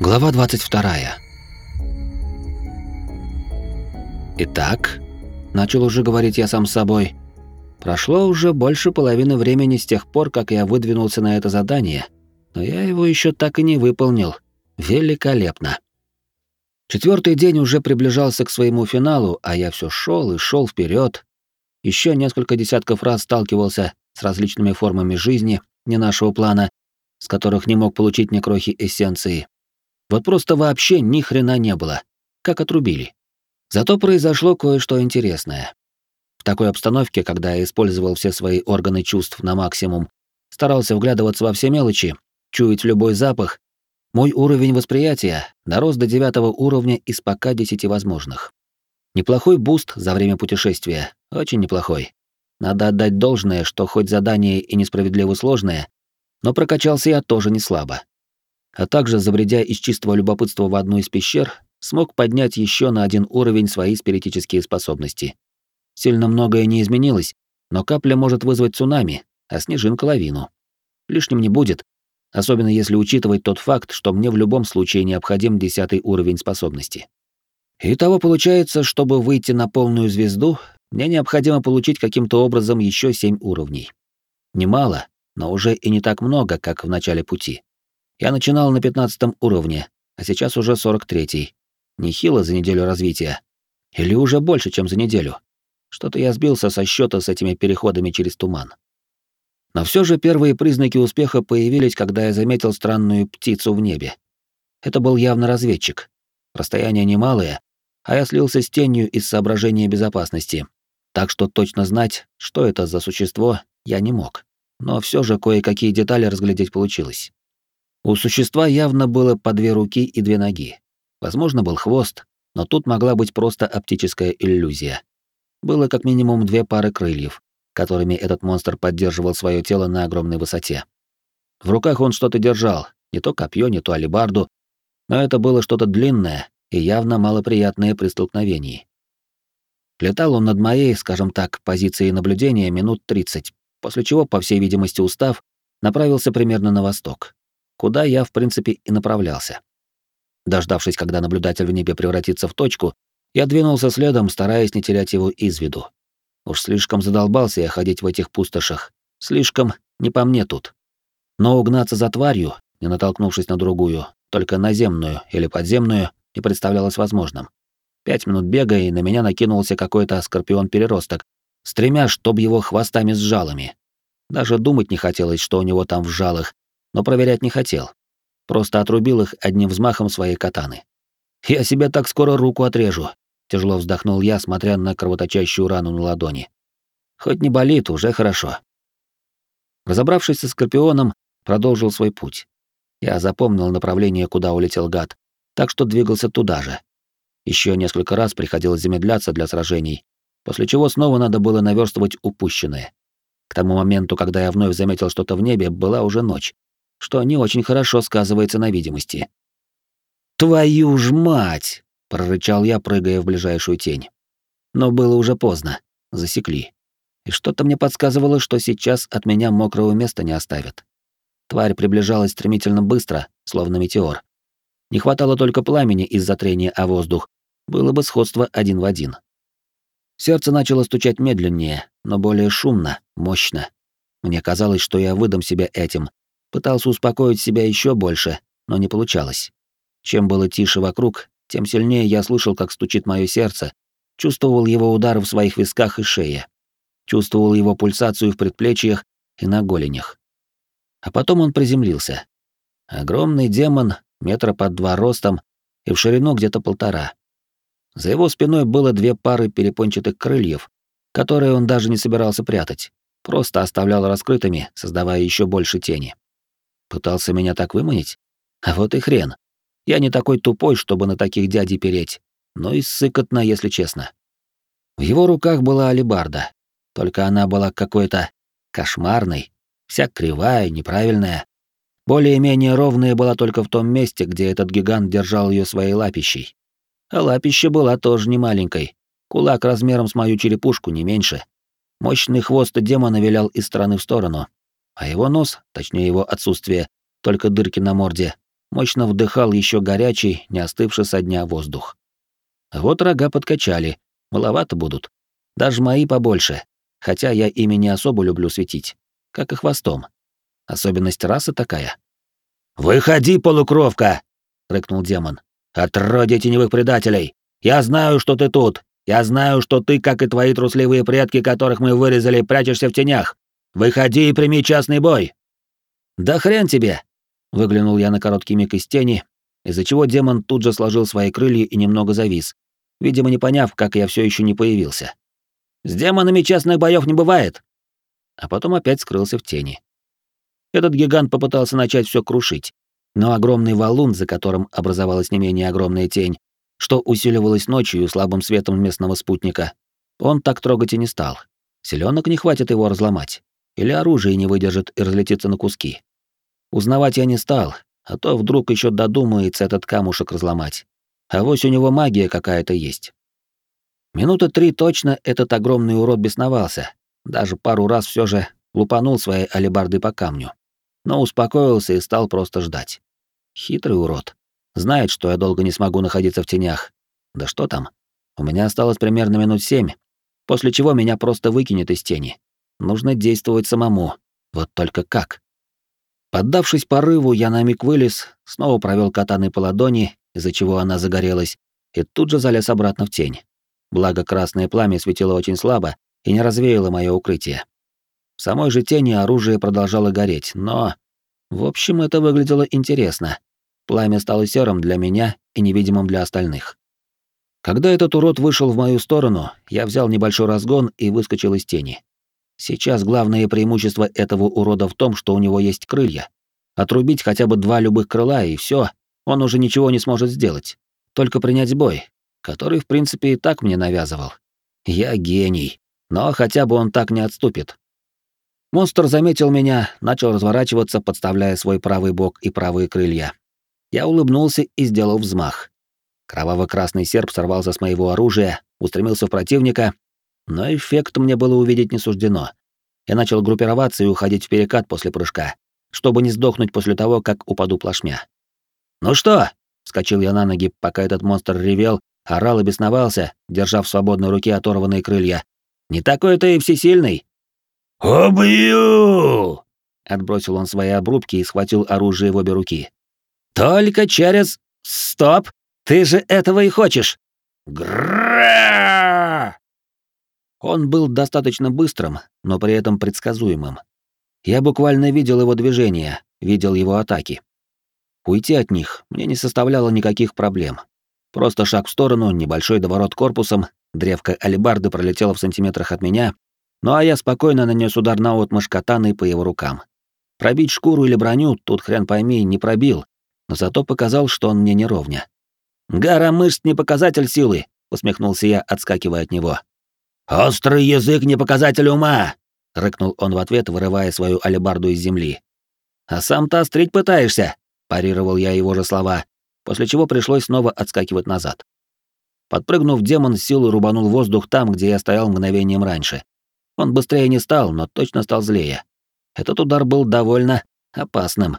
Глава 22. Итак, начал уже говорить я сам с собой. Прошло уже больше половины времени с тех пор, как я выдвинулся на это задание, но я его еще так и не выполнил. Великолепно. Четвертый день уже приближался к своему финалу, а я все шел и шел вперед. Еще несколько десятков раз сталкивался с различными формами жизни не нашего плана, с которых не мог получить ни крохи эссенции. Вот просто вообще ни хрена не было. Как отрубили. Зато произошло кое-что интересное. В такой обстановке, когда я использовал все свои органы чувств на максимум, старался вглядываться во все мелочи, чуять любой запах, мой уровень восприятия дорос до девятого уровня из пока десяти возможных. Неплохой boost за время путешествия, очень неплохой. Надо отдать должное, что хоть задание и несправедливо сложное, но прокачался я тоже не слабо а также, забредя из чистого любопытства в одну из пещер, смог поднять еще на один уровень свои спиритические способности. Сильно многое не изменилось, но капля может вызвать цунами, а снежинка — лавину. Лишним не будет, особенно если учитывать тот факт, что мне в любом случае необходим десятый уровень способности. Итого получается, чтобы выйти на полную звезду, мне необходимо получить каким-то образом еще семь уровней. Немало, но уже и не так много, как в начале пути. Я начинал на 15 уровне, а сейчас уже 43-й. Нехило за неделю развития. Или уже больше, чем за неделю. Что-то я сбился со счета с этими переходами через туман. Но все же первые признаки успеха появились, когда я заметил странную птицу в небе. Это был явно разведчик. Расстояние немалое, а я слился с тенью из соображения безопасности. Так что точно знать, что это за существо, я не мог. Но все же кое-какие детали разглядеть получилось. У существа явно было по две руки и две ноги. Возможно, был хвост, но тут могла быть просто оптическая иллюзия. Было как минимум две пары крыльев, которыми этот монстр поддерживал свое тело на огромной высоте. В руках он что-то держал, не то копье, не то алебарду, но это было что-то длинное и явно малоприятное при столкновении. Летал он над моей, скажем так, позицией наблюдения минут 30, после чего, по всей видимости, устав, направился примерно на восток куда я, в принципе, и направлялся. Дождавшись, когда наблюдатель в небе превратится в точку, я двинулся следом, стараясь не терять его из виду. Уж слишком задолбался я ходить в этих пустошах. Слишком не по мне тут. Но угнаться за тварью, не натолкнувшись на другую, только наземную или подземную, не представлялось возможным. Пять минут бега, и на меня накинулся какой-то скорпион-переросток, с тремя, чтоб его хвостами с жалами. Даже думать не хотелось, что у него там в жалах, но проверять не хотел. Просто отрубил их одним взмахом своей катаны. «Я себе так скоро руку отрежу», — тяжело вздохнул я, смотря на кровоточащую рану на ладони. «Хоть не болит, уже хорошо». Разобравшись со Скорпионом, продолжил свой путь. Я запомнил направление, куда улетел гад, так что двигался туда же. Еще несколько раз приходилось замедляться для сражений, после чего снова надо было наверстывать упущенное. К тому моменту, когда я вновь заметил что-то в небе, была уже ночь, что не очень хорошо сказывается на видимости. «Твою ж мать!» — прорычал я, прыгая в ближайшую тень. Но было уже поздно. Засекли. И что-то мне подсказывало, что сейчас от меня мокрого места не оставят. Тварь приближалась стремительно быстро, словно метеор. Не хватало только пламени из-за трения о воздух. Было бы сходство один в один. Сердце начало стучать медленнее, но более шумно, мощно. Мне казалось, что я выдам себя этим, Пытался успокоить себя еще больше, но не получалось. Чем было тише вокруг, тем сильнее я слышал, как стучит мое сердце, чувствовал его удар в своих висках и шее, чувствовал его пульсацию в предплечьях и на голенях. А потом он приземлился. Огромный демон, метра под два ростом и в ширину где-то полтора. За его спиной было две пары перепончатых крыльев, которые он даже не собирался прятать, просто оставлял раскрытыми, создавая еще больше тени. Пытался меня так выманить? А вот и хрен. Я не такой тупой, чтобы на таких дядей переть, но и сыкотно, если честно. В его руках была алебарда, только она была какой-то кошмарной, вся кривая, неправильная. Более-менее ровная была только в том месте, где этот гигант держал ее своей лапищей. А лапища была тоже не маленькой, кулак размером с мою черепушку, не меньше. Мощный хвост демона вилял из стороны в сторону, а его нос, точнее его отсутствие, только дырки на морде, мощно вдыхал еще горячий, не остывший со дня воздух. Вот рога подкачали, маловато будут. Даже мои побольше, хотя я ими не особо люблю светить, как и хвостом. Особенность расы такая. «Выходи, полукровка!» — рыкнул демон. «Отродье теневых предателей! Я знаю, что ты тут! Я знаю, что ты, как и твои трусливые предки, которых мы вырезали, прячешься в тенях! Выходи и прими частный бой!» «Да хрен тебе!» — выглянул я на короткий миг из тени, из-за чего демон тут же сложил свои крылья и немного завис, видимо, не поняв, как я все еще не появился. «С демонами честных боев не бывает!» А потом опять скрылся в тени. Этот гигант попытался начать все крушить, но огромный валун, за которым образовалась не менее огромная тень, что усиливалось ночью слабым светом местного спутника, он так трогать и не стал. Селенок не хватит его разломать. Или оружие не выдержит и разлетится на куски. Узнавать я не стал, а то вдруг еще додумается этот камушек разломать. А вось у него магия какая-то есть. Минуты три точно этот огромный урод бесновался. Даже пару раз все же лупанул своей алебарды по камню. Но успокоился и стал просто ждать. Хитрый урод. Знает, что я долго не смогу находиться в тенях. Да что там? У меня осталось примерно минут семь, после чего меня просто выкинет из тени. Нужно действовать самому. Вот только как? Поддавшись порыву, я на миг вылез, снова провел катаной по ладони, из-за чего она загорелась, и тут же залез обратно в тень. Благо красное пламя светило очень слабо и не развеяло мое укрытие. В самой же тени оружие продолжало гореть, но... В общем, это выглядело интересно. Пламя стало серым для меня и невидимым для остальных. Когда этот урод вышел в мою сторону, я взял небольшой разгон и выскочил из тени. Сейчас главное преимущество этого урода в том, что у него есть крылья. Отрубить хотя бы два любых крыла, и все, он уже ничего не сможет сделать. Только принять бой, который, в принципе, и так мне навязывал. Я гений, но хотя бы он так не отступит. Монстр заметил меня, начал разворачиваться, подставляя свой правый бок и правые крылья. Я улыбнулся и сделал взмах. Кроваво-красный серп сорвался с моего оружия, устремился в противника, но эффект мне было увидеть не суждено. Я начал группироваться и уходить в перекат после прыжка, чтобы не сдохнуть после того, как упаду плашмя. «Ну что?» — вскочил я на ноги, пока этот монстр ревел, орал и бесновался, держа в свободной руке оторванные крылья. «Не такой ты и всесильный!» «Убью!» — отбросил он свои обрубки и схватил оружие в обе руки. «Только через... Стоп! Ты же этого и хочешь!» Гра! Он был достаточно быстрым, но при этом предсказуемым. Я буквально видел его движения, видел его атаки. Уйти от них мне не составляло никаких проблем. Просто шаг в сторону, небольшой доворот корпусом, древко алебарды пролетело в сантиметрах от меня, ну а я спокойно нанес удар на отмышь катаны по его рукам. Пробить шкуру или броню тут хрен пойми не пробил, но зато показал, что он мне не ровня. «Гора мышц не показатель силы», — усмехнулся я, отскакивая от него. «Острый язык не показатель ума!» — рыкнул он в ответ, вырывая свою алебарду из земли. «А сам-то острить пытаешься!» — парировал я его же слова, после чего пришлось снова отскакивать назад. Подпрыгнув, демон с силой рубанул воздух там, где я стоял мгновением раньше. Он быстрее не стал, но точно стал злее. Этот удар был довольно опасным.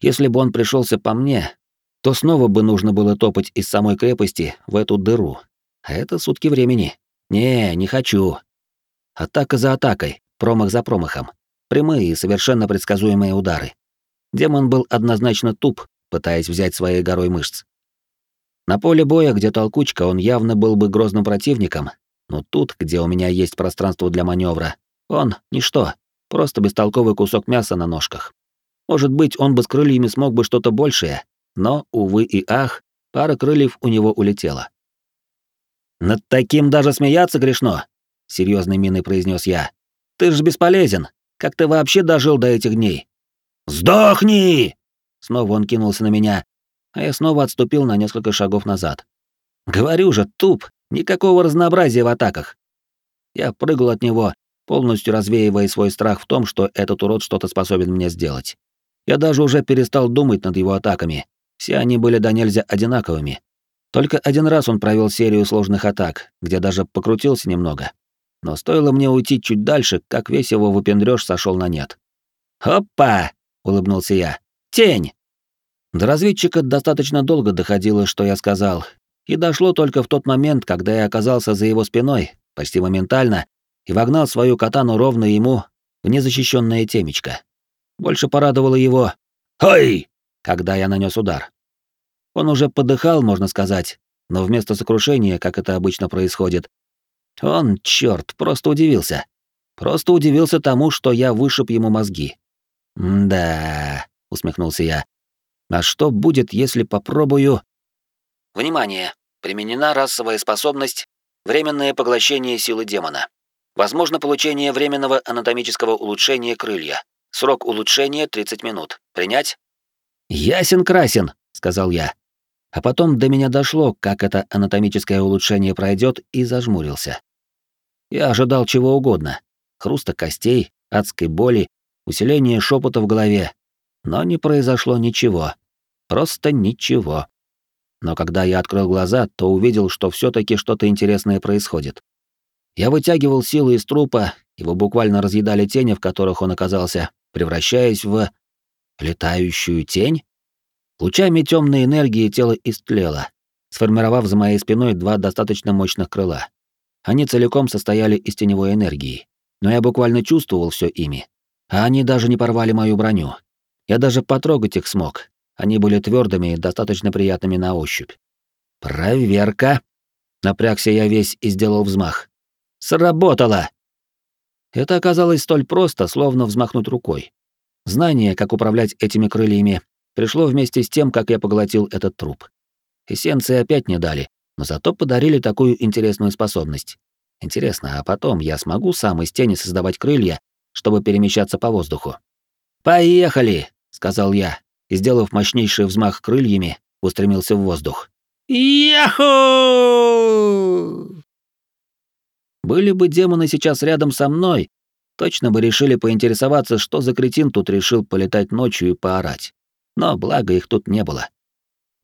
Если бы он пришелся по мне, то снова бы нужно было топать из самой крепости в эту дыру. А это сутки времени. Не, не хочу. Атака за атакой, промах за промахом. Прямые и совершенно предсказуемые удары. Демон был однозначно туп, пытаясь взять своей горой мышц. На поле боя, где толкучка, он явно был бы грозным противником, но тут, где у меня есть пространство для маневра, он — ничто, просто бестолковый кусок мяса на ножках. Может быть, он бы с крыльями смог бы что-то большее, но, увы и ах, пара крыльев у него улетела. «Над таким даже смеяться грешно», — серьезной миной произнес я. «Ты ж бесполезен. Как ты вообще дожил до этих дней?» «Сдохни!» Снова он кинулся на меня, а я снова отступил на несколько шагов назад. «Говорю же, туп, никакого разнообразия в атаках». Я прыгал от него, полностью развеивая свой страх в том, что этот урод что-то способен мне сделать. Я даже уже перестал думать над его атаками. Все они были до нельзя одинаковыми. Только один раз он провел серию сложных атак, где даже покрутился немного. Но стоило мне уйти чуть дальше, как весь его выпендрёж сошел на нет. «Опа!» — улыбнулся я. «Тень!» До разведчика достаточно долго доходило, что я сказал, и дошло только в тот момент, когда я оказался за его спиной, почти моментально, и вогнал свою катану ровно ему в незащищенное темечко. Больше порадовало его «Ой!», когда я нанес удар. Он уже подыхал, можно сказать, но вместо сокрушения, как это обычно происходит, он, черт, просто удивился. Просто удивился тому, что я вышиб ему мозги. «Да», — усмехнулся я. «А что будет, если попробую...» Внимание! Применена расовая способность «Временное поглощение силы демона». Возможно получение временного анатомического улучшения крылья. Срок улучшения 30 минут. Принять? «Ясен-красен», — сказал я. А потом до меня дошло, как это анатомическое улучшение пройдет, и зажмурился. Я ожидал чего угодно. Хруста костей, адской боли, усиление шепота в голове. Но не произошло ничего. Просто ничего. Но когда я открыл глаза, то увидел, что все таки что-то интересное происходит. Я вытягивал силы из трупа, его буквально разъедали тени, в которых он оказался, превращаясь в... летающую тень? Лучами темной энергии тело истлело, сформировав за моей спиной два достаточно мощных крыла. Они целиком состояли из теневой энергии, но я буквально чувствовал все ими. А они даже не порвали мою броню. Я даже потрогать их смог. Они были твердыми и достаточно приятными на ощупь. «Проверка!» Напрягся я весь и сделал взмах. Сработало! Это оказалось столь просто, словно взмахнуть рукой. Знание, как управлять этими крыльями, пришло вместе с тем, как я поглотил этот труп. Эссенции опять не дали, но зато подарили такую интересную способность. Интересно, а потом я смогу сам из тени создавать крылья, чтобы перемещаться по воздуху? «Поехали!» — сказал я, и, сделав мощнейший взмах крыльями, устремился в воздух. «Яху!» Были бы демоны сейчас рядом со мной, точно бы решили поинтересоваться, что за кретин тут решил полетать ночью и поорать. Но благо их тут не было.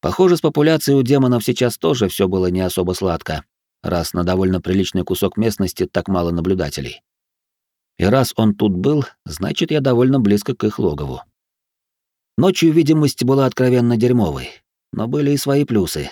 Похоже, с популяцией у демонов сейчас тоже все было не особо сладко, раз на довольно приличный кусок местности так мало наблюдателей. И раз он тут был, значит, я довольно близко к их логову. Ночью видимость была откровенно дерьмовой, но были и свои плюсы.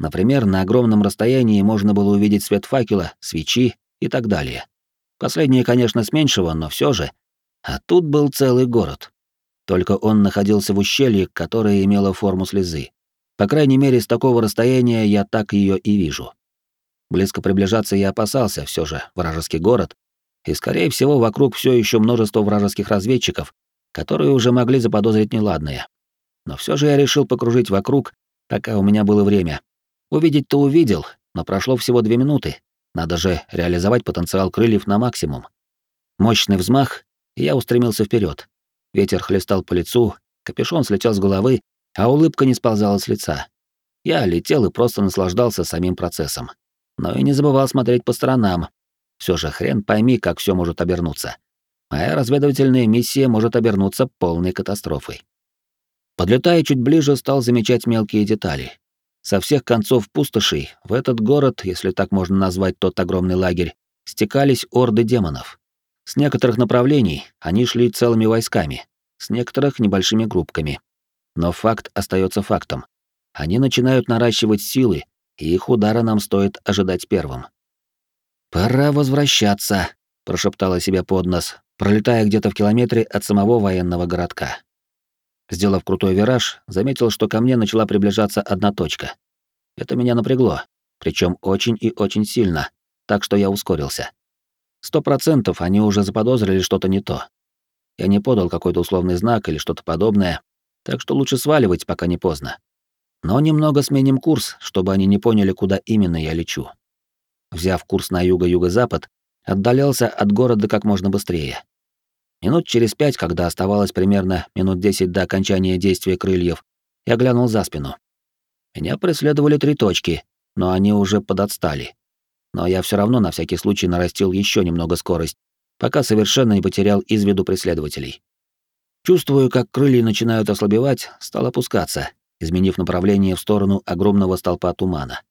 Например, на огромном расстоянии можно было увидеть свет факела, свечи и так далее. Последнее, конечно, с меньшего, но все же. А тут был целый город. Только он находился в ущелье, которое имело форму слезы. По крайней мере, с такого расстояния я так ее и вижу. Близко приближаться я опасался, все же вражеский город, и, скорее всего, вокруг все еще множество вражеских разведчиков, которые уже могли заподозрить неладное. Но все же я решил покружить вокруг, пока у меня было время. Увидеть-то увидел, но прошло всего две минуты, надо же реализовать потенциал крыльев на максимум. Мощный взмах, и я устремился вперед. Ветер хлестал по лицу, капюшон слетел с головы, а улыбка не сползала с лица. Я летел и просто наслаждался самим процессом. Но и не забывал смотреть по сторонам. Все же хрен пойми, как все может обернуться. Моя разведывательная миссия может обернуться полной катастрофой. Подлетая чуть ближе, стал замечать мелкие детали. Со всех концов пустошей в этот город, если так можно назвать тот огромный лагерь, стекались орды демонов. С некоторых направлений они шли целыми войсками, с некоторых небольшими группками. Но факт остается фактом. Они начинают наращивать силы, и их удара нам стоит ожидать первым. «Пора возвращаться», — прошептала себе под нос, пролетая где-то в километре от самого военного городка. Сделав крутой вираж, заметил, что ко мне начала приближаться одна точка. Это меня напрягло, причем очень и очень сильно, так что я ускорился. Сто процентов они уже заподозрили что-то не то. Я не подал какой-то условный знак или что-то подобное, так что лучше сваливать, пока не поздно. Но немного сменим курс, чтобы они не поняли, куда именно я лечу. Взяв курс на юго-юго-запад, отдалялся от города как можно быстрее. Минут через пять, когда оставалось примерно минут десять до окончания действия крыльев, я глянул за спину. Меня преследовали три точки, но они уже подотстали. Но я все равно на всякий случай нарастил еще немного скорость, пока совершенно не потерял из виду преследователей. Чувствую, как крылья начинают ослабевать, стал опускаться, изменив направление в сторону огромного столпа тумана.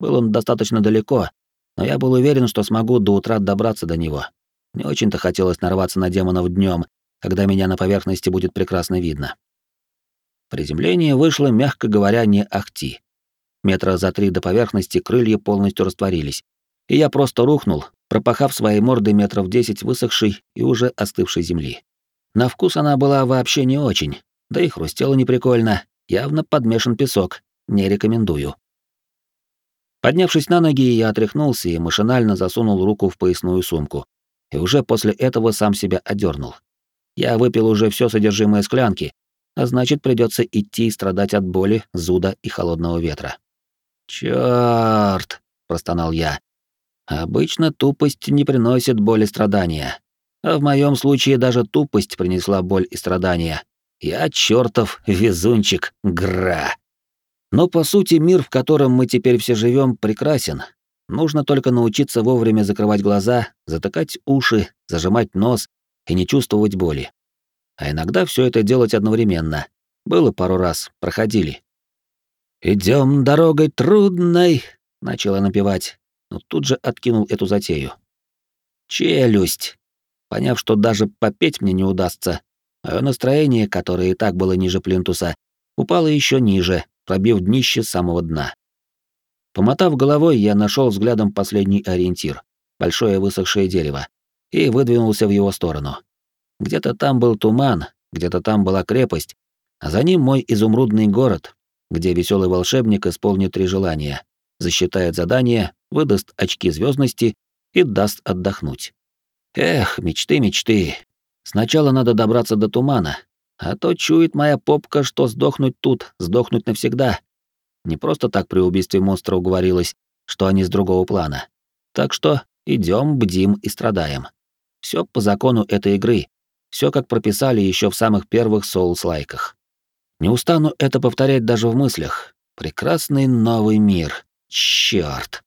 Был он достаточно далеко, но я был уверен, что смогу до утра добраться до него, не очень-то хотелось нарваться на демонов днем, когда меня на поверхности будет прекрасно видно. Приземление вышло, мягко говоря, не ахти. Метра за три до поверхности крылья полностью растворились, и я просто рухнул, пропахав своей мордой метров десять высохшей и уже остывшей земли. На вкус она была вообще не очень, да и хрустела неприкольно, явно подмешан песок, не рекомендую. Поднявшись на ноги, я отряхнулся и машинально засунул руку в поясную сумку. И уже после этого сам себя одернул. Я выпил уже все содержимое склянки, а значит, придется идти и страдать от боли, зуда и холодного ветра. Черт! простонал я. Обычно тупость не приносит боли и страдания. А в моем случае даже тупость принесла боль и страдания. Я чертов везунчик, гра. Но по сути мир, в котором мы теперь все живем, прекрасен. Нужно только научиться вовремя закрывать глаза, затыкать уши, зажимать нос и не чувствовать боли. А иногда все это делать одновременно. Было пару раз, проходили. Идем дорогой трудной, начала напевать, но тут же откинул эту затею. Челюсть. Поняв, что даже попеть мне не удастся, мое настроение, которое и так было ниже плинтуса, упало еще ниже, пробив днище самого дна. Помотав головой, я нашел взглядом последний ориентир — большое высохшее дерево, и выдвинулся в его сторону. Где-то там был туман, где-то там была крепость, а за ним мой изумрудный город, где веселый волшебник исполнит три желания, засчитает задание, выдаст очки звездности и даст отдохнуть. Эх, мечты, мечты. Сначала надо добраться до тумана, а то чует моя попка, что сдохнуть тут, сдохнуть навсегда. Не просто так при убийстве монстра уговорилась, что они с другого плана. Так что идем, бдим и страдаем. Все по закону этой игры. Все как прописали еще в самых первых соулс-лайках. Не устану это повторять даже в мыслях. Прекрасный новый мир. Чёрт.